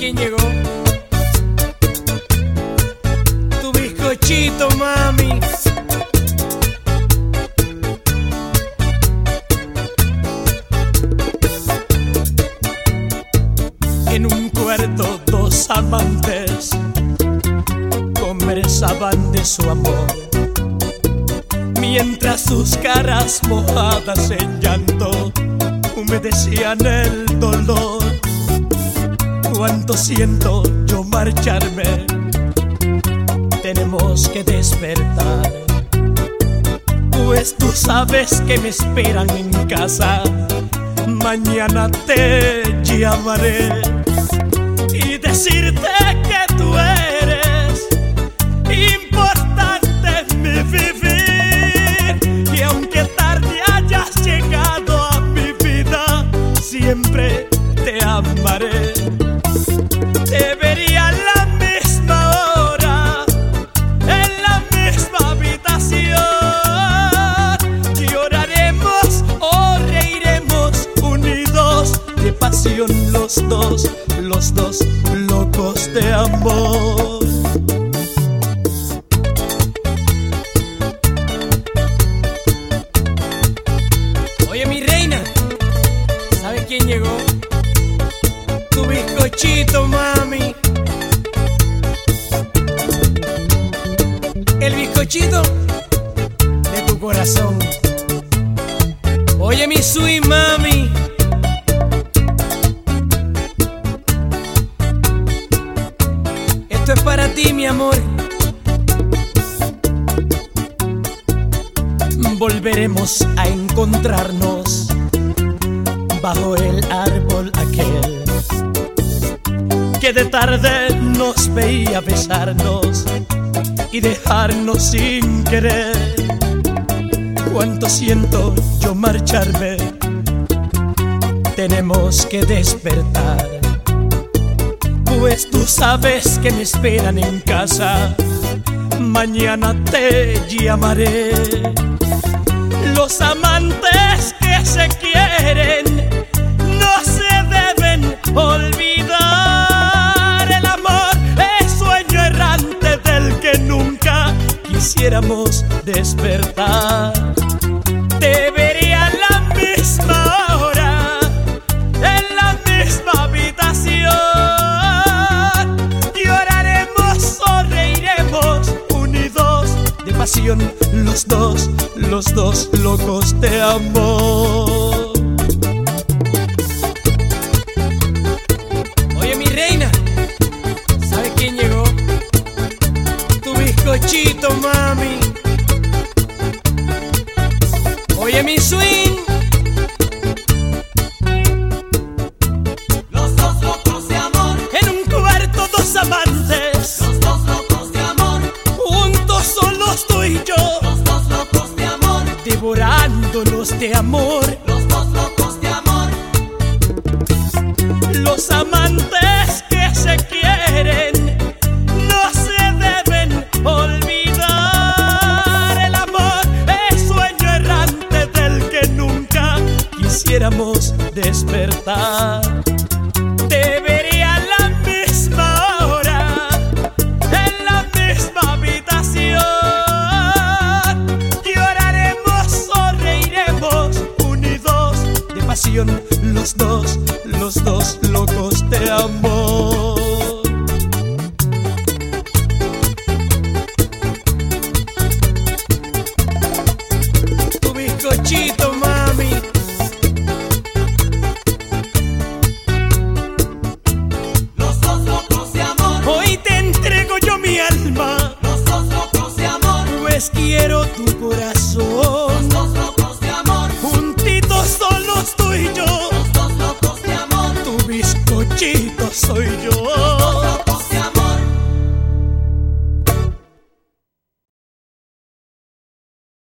quién llegó? Tu bizcochito, mami. En un cuarto dos amantes conversaban de su amor Mientras sus caras mojadas en llanto humedecían el dolor Cuánto siento yo marcharme Tenemos que despertar Pues tú sabes que me esperan en casa Mañana te llamaré y decirte que tú eres importante en mi vivir. Y aunque tarde hayas llegado a mi vida, siempre te amaré. Los dos, los dos locos de amor. Oye mi reina, ¿sabes quién llegó? Tu bizcochito, mami. El bizcochito Volveremos a encontrarnos bajo el árbol aquel que de tarde nos veía besarnos y dejarnos sin querer. Cuánto siento yo marcharme, tenemos que despertar. Pues tú sabes que me esperan en casa. Mañana te llamaré. Los amantes que se quieren no se deben olvidar. El amor es sueño errante del que nunca quisiéramos despertar. Te veré a la misma hora, en la misma habitación. Lloraremos o reiremos unidos de pasión, los dos, los dos locos de amor. Oye, mi reina, ¿sabes quién llegó? Tu bizcochito, mami. Devorándonos de amor. los dos locos de amor, Los amantes los dos, los dos locos de amor. Tu bizcochito, mami. Los dos locos de amor. Hoy te entrego yo mi alma. Los dos locos de amor. Pues quiero tu corazón. Chita soy yo.